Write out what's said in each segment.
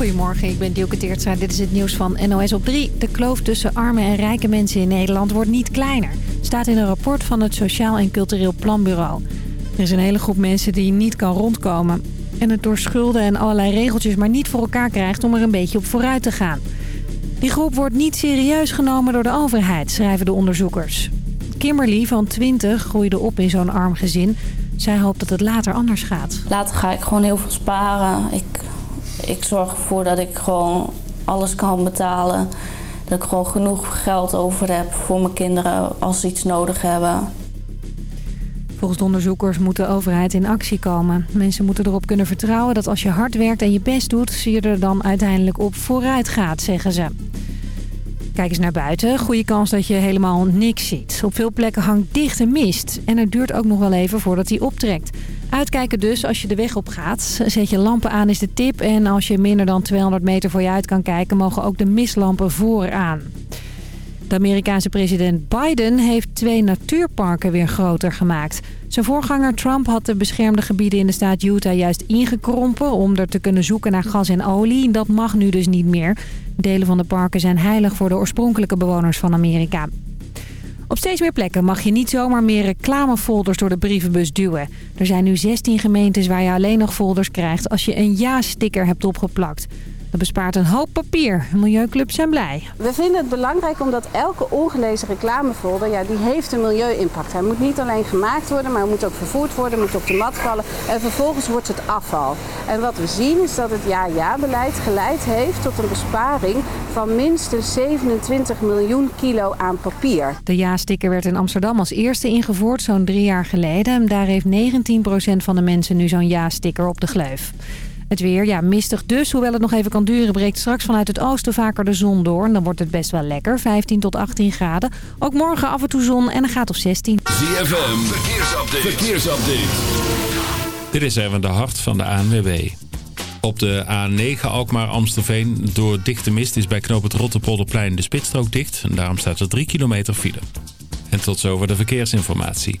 Goedemorgen, ik ben Dielke Teertstra. Dit is het nieuws van NOS op 3. De kloof tussen arme en rijke mensen in Nederland wordt niet kleiner. Staat in een rapport van het Sociaal en Cultureel Planbureau. Er is een hele groep mensen die niet kan rondkomen. En het door schulden en allerlei regeltjes maar niet voor elkaar krijgt om er een beetje op vooruit te gaan. Die groep wordt niet serieus genomen door de overheid, schrijven de onderzoekers. Kimberly van 20 groeide op in zo'n arm gezin. Zij hoopt dat het later anders gaat. Later ga ik gewoon heel veel sparen. Ik, ik zorg ervoor dat ik gewoon alles kan betalen. Dat ik gewoon genoeg geld over heb voor mijn kinderen als ze iets nodig hebben. Volgens de onderzoekers moet de overheid in actie komen. Mensen moeten erop kunnen vertrouwen dat als je hard werkt en je best doet... je er dan uiteindelijk op vooruit gaat, zeggen ze. Kijk eens naar buiten. Goede kans dat je helemaal niks ziet. Op veel plekken hangt dichte mist. En het duurt ook nog wel even voordat die optrekt. Uitkijken dus als je de weg op gaat. Zet je lampen aan is de tip. En als je minder dan 200 meter voor je uit kan kijken... mogen ook de mistlampen vooraan. De Amerikaanse president Biden heeft twee natuurparken weer groter gemaakt. Zijn voorganger Trump had de beschermde gebieden in de staat Utah juist ingekrompen... om er te kunnen zoeken naar gas en olie. Dat mag nu dus niet meer. Delen van de parken zijn heilig voor de oorspronkelijke bewoners van Amerika. Op steeds meer plekken mag je niet zomaar meer reclamefolders door de brievenbus duwen. Er zijn nu 16 gemeentes waar je alleen nog folders krijgt als je een ja-sticker hebt opgeplakt. Dat bespaart een hoop papier. Milieuclubs zijn blij. We vinden het belangrijk omdat elke ongelezen reclamefolder, ja, die heeft een milieu-impact. Hij moet niet alleen gemaakt worden, maar hij moet ook vervoerd worden, moet op de mat vallen. En vervolgens wordt het afval. En wat we zien is dat het ja-ja-beleid geleid heeft tot een besparing van minstens 27 miljoen kilo aan papier. De ja-sticker werd in Amsterdam als eerste ingevoerd, zo'n drie jaar geleden. Daar heeft 19% van de mensen nu zo'n ja-sticker op de gleuf. Het weer, ja, mistig dus. Hoewel het nog even kan duren, breekt straks vanuit het oosten vaker de zon door. En dan wordt het best wel lekker, 15 tot 18 graden. Ook morgen af en toe zon en een gaat of 16. ZFM, verkeersupdate. verkeersupdate. Dit is even de hart van de ANWB. Op de A9 Alkmaar-Amstelveen door dichte mist is bij knoop het Rotterpolderplein de spitsstrook dicht. En daarom staat er 3 kilometer file. En tot zover de verkeersinformatie.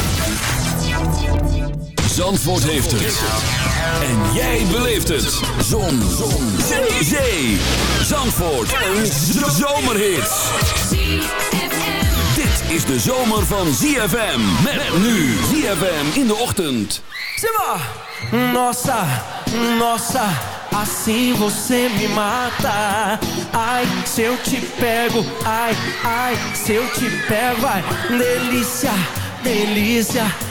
Zandvoort heeft het. En jij beleeft het. Zon. Zon. Zee. Zandvoort. Een zomerhit. Dit is de zomer van ZFM. Met nu ZFM in de ochtend. Simba! Nossa, nossa, assim você me mata. Ai, se eu te pego, ai, ai, se eu te pego, ai, delícia, delícia.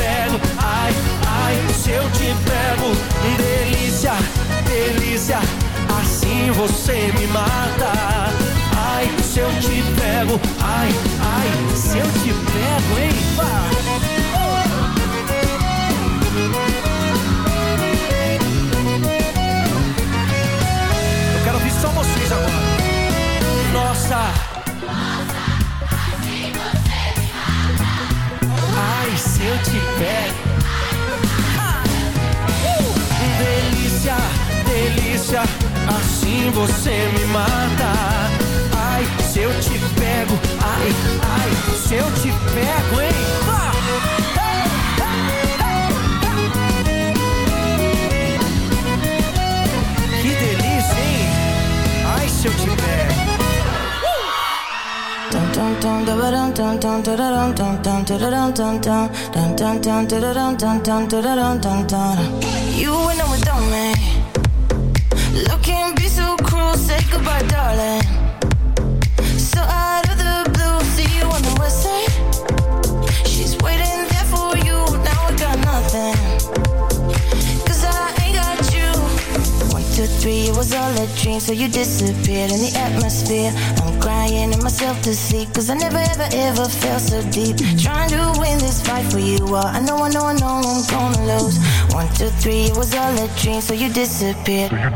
eu te pego, delícia, delícia, assim você me mata. Ai, se eu te pego, ai, ai, se eu te pego, hein? Vá. Eu quero ouvir só vocês agora. Nossa. Nossa, assim você me mata. Ai, se eu te pego. Delícia, assim você me mata. Ai, se eu te pego, ai, ai, se eu te pego, hein? Que delícia, hein? Ai, se eu te pego. You on without me. Love goodbye, darling. So out of the blue, see you on the west side. She's waiting there for you. Now I got nothing. Cause I ain't got you. One, two, three, it was all a dream. So you disappeared in the atmosphere. I'm crying in myself to sleep. Cause I never, ever, ever felt so deep. Trying to win this fight for you. Uh, I know, I know, I know I'm gonna lose. One, two, three, it was all a dream. So you disappeared. Trying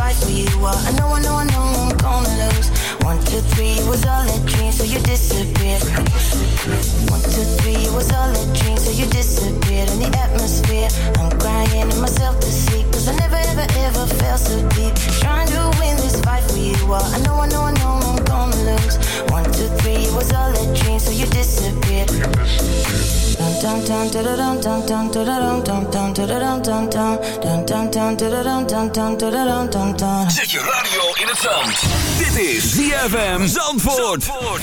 fight for you. Uh, I know, I know, I know I'm gonna lose. One, two, three, was all a dream, so you disappeared. One, two, three, was all a dream, so you disappeared in the atmosphere. I'm crying in myself to sleep, cause I never, ever, ever felt so deep. Trying to win this fight for you. Uh, I know, I know, I know I'm was all so you disappeared. Je radio in het zand. Dit is ZFM Zandvoort. Zandvoort.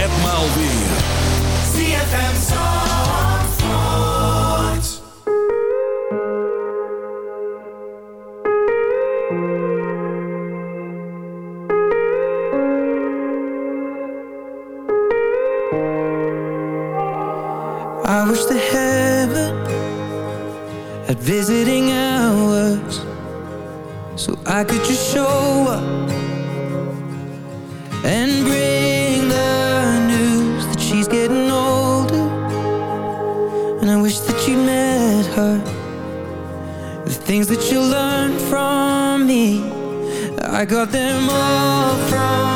etmaal weer. ZFM Zandvoort. I wish the heaven at visiting hours so I could just show I got them all from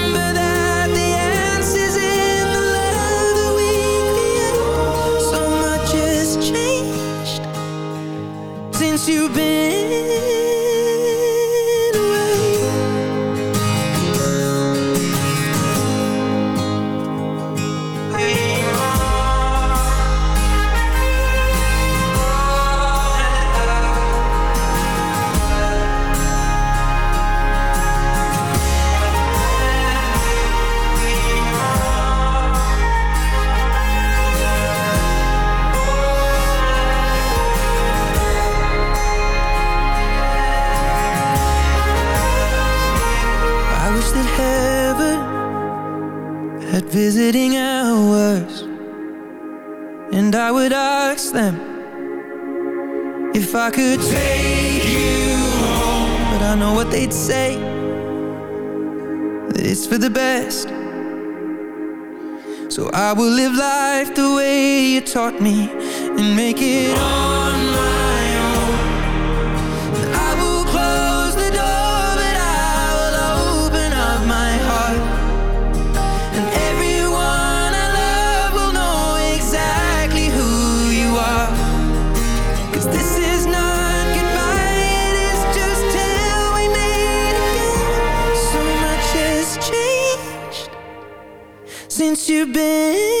you've been for the best. So I will live life the way you taught me And make it all since you've been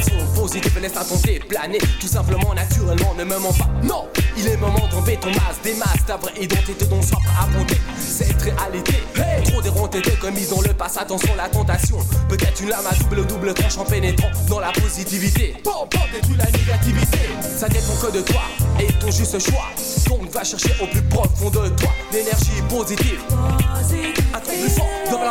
Tes vibrations positives, laisse-toi tenter, planer tout simplement, naturellement, ne me mens pas. Non, il est moment d'enlever ton masque, des masques, ta identité dont soif à affronter cette réalité. Hey Trop déronté de commis dans le passé, attention la tentation. Peut-être une lame à double double tranche en pénétrant dans la positivité. Bon, bon, détruis la négativité. Ça dépend que de toi et ton juste choix. Donc va chercher au plus profond de toi l'énergie positive. Un la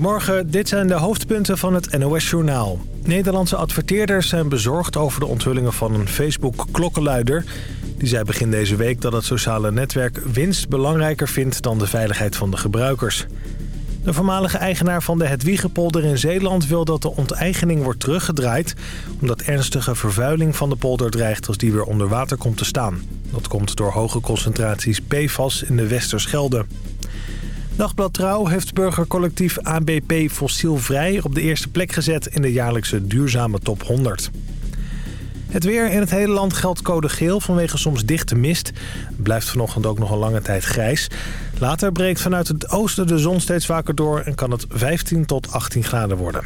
Goedemorgen, dit zijn de hoofdpunten van het NOS-journaal. Nederlandse adverteerders zijn bezorgd over de onthullingen van een Facebook-klokkenluider. Die zei begin deze week dat het sociale netwerk winst belangrijker vindt dan de veiligheid van de gebruikers. De voormalige eigenaar van de Hedwiegepolder in Zeeland wil dat de onteigening wordt teruggedraaid... omdat ernstige vervuiling van de polder dreigt als die weer onder water komt te staan. Dat komt door hoge concentraties PFAS in de Westerschelde. Dagblad Trouw heeft burgercollectief ABP Fossielvrij op de eerste plek gezet in de jaarlijkse duurzame top 100. Het weer in het hele land geldt code geel vanwege soms dichte mist. Het blijft vanochtend ook nog een lange tijd grijs. Later breekt vanuit het oosten de zon steeds vaker door en kan het 15 tot 18 graden worden.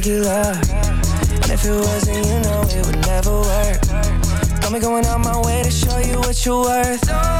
Regular. And if it wasn't, you know it would never work. Got me going out my way to show you what you're worth.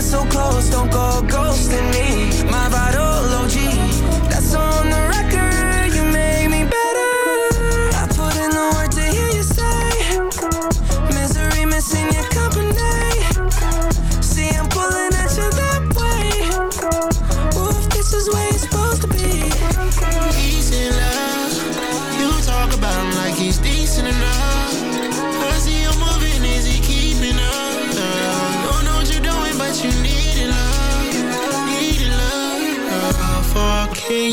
so close, don't go ghosting me. My vital OG That's on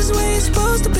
is where you're supposed to be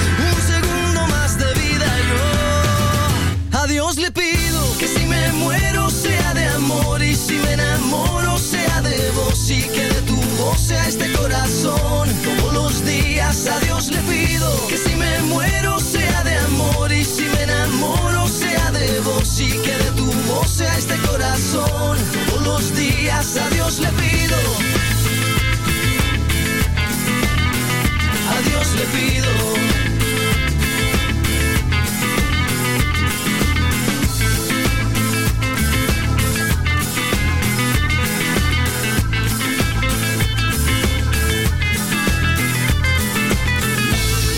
A Dios le pido. A Dios le pido.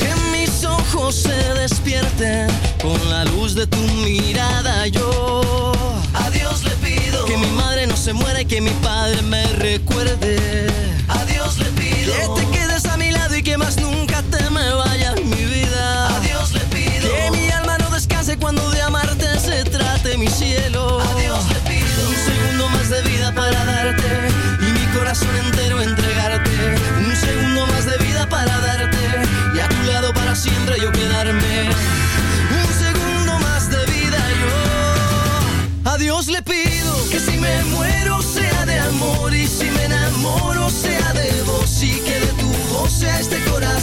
Que mis ojos se despierten con la luz de tu mirada. recuerdes.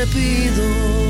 repido.